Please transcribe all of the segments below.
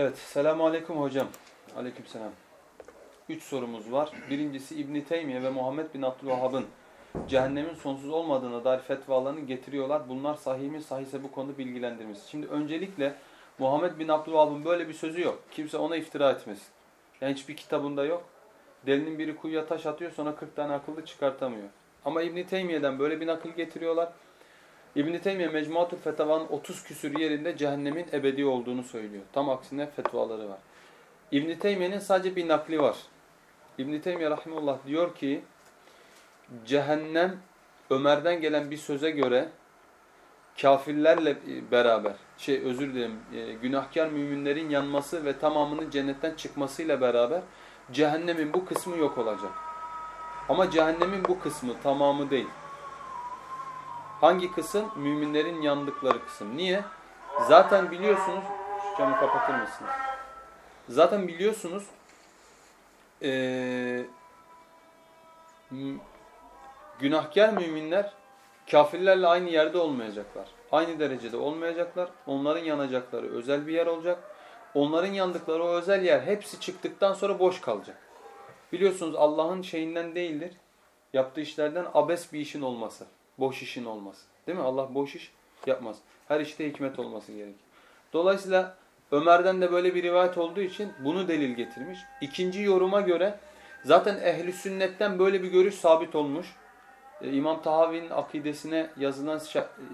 Evet, selamun aleyküm hocam. Aleyküm selam. Üç sorumuz var. Birincisi İbn Teymiye ve Muhammed bin Abdülvahhab'ın cehennemin sonsuz olmadığına dair fetvalarını getiriyorlar. Bunlar sahih mi sahihse bu konuda bilgilendirmiş. Şimdi öncelikle Muhammed bin Abdülvahhab'ın böyle bir sözü yok. Kimse ona iftira etmesin. Yani hiçbir kitabında yok. Delinin biri kuyuya taş atıyor sonra 40 tane akıllı çıkartamıyor. Ama İbn Teymiye'den böyle bir nakil getiriyorlar. İbn Teymiye Mecmuatul Fetava'nın 30 küsür yerinde cehennemin ebedi olduğunu söylüyor. Tam aksine fetvaları var. İbn Teymiye'nin sadece bir nakli var. İbn Teymiye rahimehullah diyor ki cehennem Ömer'den gelen bir söze göre kafirlerle beraber şey özür dilerim e, günahkar müminlerin yanması ve tamamının cennetten çıkmasıyla beraber cehennemin bu kısmı yok olacak. Ama cehennemin bu kısmı tamamı değil. Hangi kısım? Müminlerin yandıkları kısım. Niye? Zaten biliyorsunuz, şu camı kapatır mısınız? Zaten biliyorsunuz ee, günahkar müminler kafirlerle aynı yerde olmayacaklar. Aynı derecede olmayacaklar. Onların yanacakları özel bir yer olacak. Onların yandıkları o özel yer hepsi çıktıktan sonra boş kalacak. Biliyorsunuz Allah'ın şeyinden değildir. Yaptığı işlerden abes bir işin olması. Boş işin olması. Değil mi? Allah boş iş yapmaz. Her işte hikmet olması gerekir. Dolayısıyla Ömer'den de böyle bir rivayet olduğu için bunu delil getirmiş. İkinci yoruma göre zaten ehli sünnetten böyle bir görüş sabit olmuş. Ee, İmam Tahavi'nin akidesine yazılan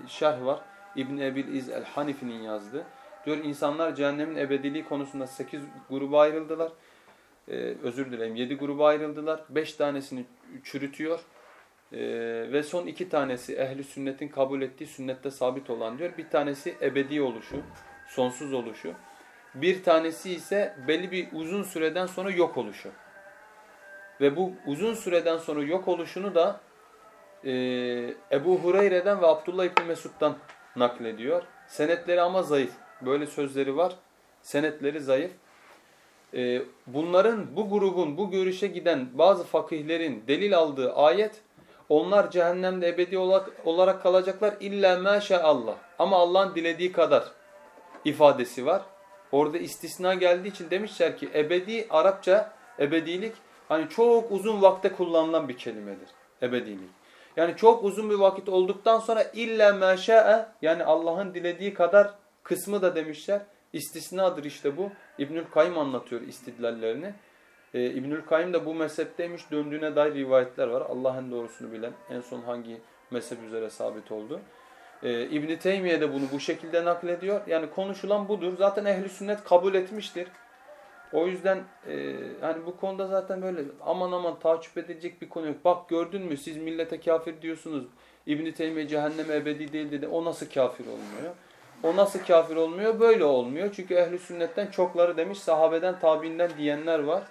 şerh var. İbn Ebil İz el-Hanifi'nin yazdığı. Diyor insanlar cehennemin ebediliği konusunda sekiz gruba ayrıldılar. Ee, özür dilerim yedi gruba ayrıldılar. Beş tanesini çürütüyor. Ee, ve son iki tanesi ehli sünnetin kabul ettiği sünnette sabit olan diyor. Bir tanesi ebedi oluşu, sonsuz oluşu. Bir tanesi ise belli bir uzun süreden sonra yok oluşu. Ve bu uzun süreden sonra yok oluşunu da e, Ebu Hureyre'den ve Abdullah İbni Mesud'dan naklediyor. Senetleri ama zayıf. Böyle sözleri var. Senetleri zayıf. E, bunların, bu grubun, bu görüşe giden bazı fakihlerin delil aldığı ayet onlar cehennemde ebedi olarak kalacaklar illa Allah. Ama Allah'ın dilediği kadar ifadesi var. Orada istisna geldiği için demişler ki ebedi Arapça ebedilik hani çok uzun vakte kullanılan bir kelimedir. Ebedilik. Yani çok uzun bir vakit olduktan sonra illa meşa'e yani Allah'ın dilediği kadar kısmı da demişler. İstisnadır işte bu. İbnül Kayyım anlatıyor istidlallerini. Ee, İbnül Kayyım da bu mezhepteymiş döndüğüne dair rivayetler var. Allah'ın doğrusunu bilen en son hangi mezhep üzere sabit oldu. Ee, İbn Teymiye de bunu bu şekilde naklediyor. Yani konuşulan budur. Zaten ehli sünnet kabul etmiştir. O yüzden e, hani bu konuda zaten böyle aman aman takip edilecek bir konu yok. Bak gördün mü siz millete kafir diyorsunuz. İbn Teymiye cehenneme ebedi değil dedi. O nasıl kafir olmuyor? O nasıl kafir olmuyor? Böyle olmuyor. Çünkü ehli sünnetten çokları demiş sahabeden tabiinden diyenler var.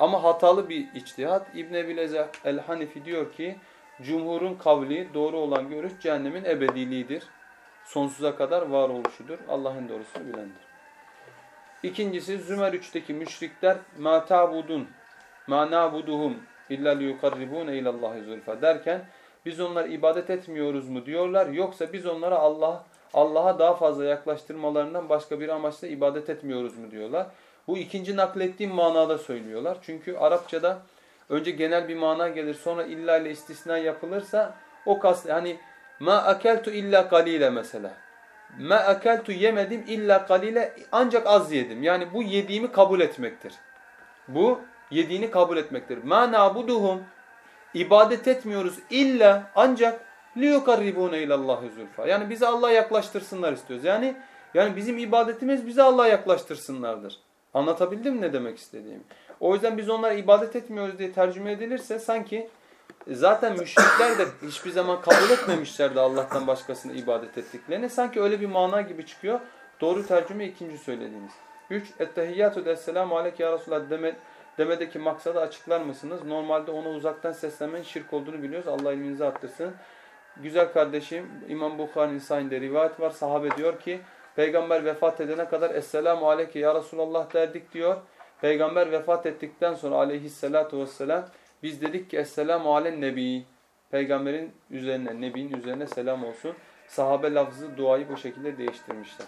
Ama hatalı bir içtihat. İbn Ebil el-Hanifi diyor ki cumhurun kavli doğru olan görüş cehennemin ebediliğidir. Sonsuza kadar var oluşudur. Allah'ın doğrusunu bilendir. İkincisi Zümer 3'teki müşrikler ma ta'budun ma na'buduhum illa liyukarribuna ilallahi zulfa derken biz onlar ibadet etmiyoruz mu diyorlar yoksa biz onlara Allah Allah'a daha fazla yaklaştırmalarından başka bir amaçla ibadet etmiyoruz mu diyorlar. Bu ikinci naklettiğim manada söylüyorlar. Çünkü Arapçada önce genel bir mana gelir sonra illa ile istisna yapılırsa o kast hani ma akeltu illa kalile mesela. Ma akeltu yemedim illa kalile ancak az yedim. Yani bu yediğimi kabul etmektir. Bu yediğini kabul etmektir. Ma nabuduhum ibadet etmiyoruz illa ancak liyukarribune ilallahi zulfa. Yani bizi Allah'a yaklaştırsınlar istiyoruz. Yani yani bizim ibadetimiz bizi Allah'a yaklaştırsınlardır. Anlatabildim ne demek istediğimi? O yüzden biz onlara ibadet etmiyoruz diye tercüme edilirse sanki e, zaten müşrikler de hiçbir zaman kabul etmemişlerdi Allah'tan başkasına ibadet ettiklerini. Sanki öyle bir mana gibi çıkıyor. Doğru tercüme ikinci söylediğimiz. 3. Ettehiyyatü desselamu aleyke ya Resulallah deme, demedeki maksadı açıklar mısınız? Normalde ona uzaktan seslenmenin şirk olduğunu biliyoruz. Allah ilminizi arttırsın. Güzel kardeşim İmam Bukhari'nin sahinde rivayet var. Sahabe diyor ki Peygamber vefat edene kadar Esselamu Aleyke Ya Resulallah derdik diyor. Peygamber vefat ettikten sonra aleyhissalatu vesselam biz dedik ki Esselamu Alen Nebi. Peygamberin üzerine, Nebi'nin üzerine selam olsun. Sahabe lafzı duayı bu şekilde değiştirmişler.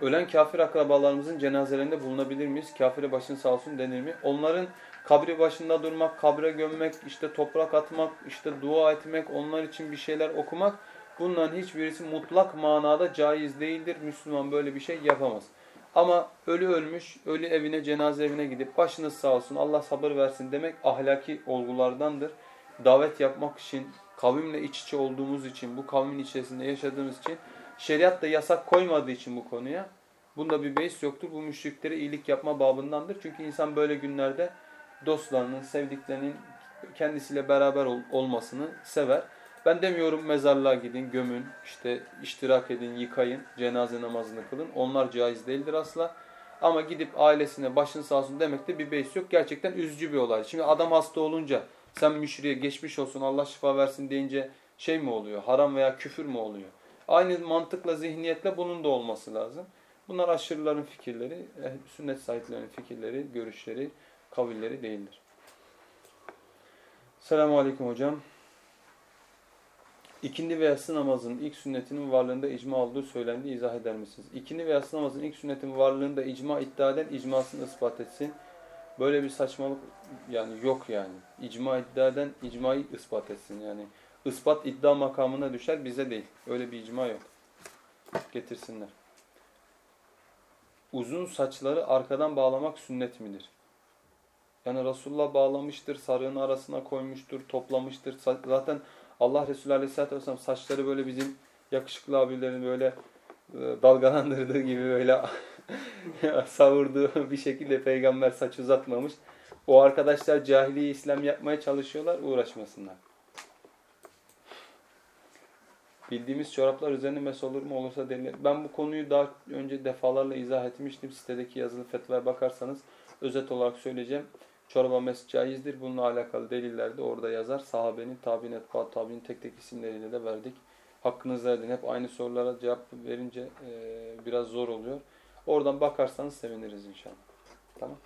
Ölen kafir akrabalarımızın cenazelerinde bulunabilir miyiz? Kafire başın sağ olsun denir mi? Onların kabri başında durmak, kabre gömmek, işte toprak atmak, işte dua etmek, onlar için bir şeyler okumak bunların hiçbirisi mutlak manada caiz değildir. Müslüman böyle bir şey yapamaz. Ama ölü ölmüş, ölü evine, cenaze evine gidip başınız sağ olsun, Allah sabır versin demek ahlaki olgulardandır. Davet yapmak için, kavimle iç içe olduğumuz için, bu kavmin içerisinde yaşadığımız için, şeriat da yasak koymadığı için bu konuya, bunda bir beis yoktur. Bu müşriklere iyilik yapma babındandır. Çünkü insan böyle günlerde dostlarının, sevdiklerinin kendisiyle beraber ol olmasını sever. Ben demiyorum mezarlığa gidin, gömün, işte iştirak edin, yıkayın, cenaze namazını kılın. Onlar caiz değildir asla. Ama gidip ailesine başın sağ olsun demekte bir beis yok. Gerçekten üzücü bir olay. Şimdi adam hasta olunca sen müşriye geçmiş olsun Allah şifa versin deyince şey mi oluyor? Haram veya küfür mü oluyor? Aynı mantıkla, zihniyetle bunun da olması lazım. Bunlar aşırıların fikirleri, sünnet sahiplerinin fikirleri, görüşleri, kavilleri değildir. Selamun Aleyküm hocam. İkindi ve yatsı namazının ilk sünnetinin varlığında icma olduğu söylendi. izah eder misiniz? İkindi ve yatsı namazının ilk sünnetin varlığında icma iddia eden icmasını ispat etsin. Böyle bir saçmalık yani yok yani. İcma iddia eden icmayı ispat etsin yani. Ispat iddia makamına düşer bize değil. Öyle bir icma yok. Getirsinler. Uzun saçları arkadan bağlamak sünnet midir? Yani Resulullah bağlamıştır, sarığın arasına koymuştur, toplamıştır. Zaten Allah Resulü Aleyhisselatü Vesselam saçları böyle bizim yakışıklı abilerin böyle e, dalgalandırdığı gibi böyle savurduğu bir şekilde peygamber saç uzatmamış. O arkadaşlar cahiliye İslam yapmaya çalışıyorlar, uğraşmasınlar. Bildiğimiz çoraplar üzerine mes olur mu? Olursa denilir. Ben bu konuyu daha önce defalarla izah etmiştim. Sitedeki yazılı fetvaya bakarsanız özet olarak söyleyeceğim. Çorba mes caizdir. Bununla alakalı deliller de orada yazar. Sahabenin, tabi'in, etbaat tabi'nin tek tek isimleriyle de verdik. Hakkınızı edin. Hep aynı sorulara cevap verince e, biraz zor oluyor. Oradan bakarsanız seviniriz inşallah. Tamam.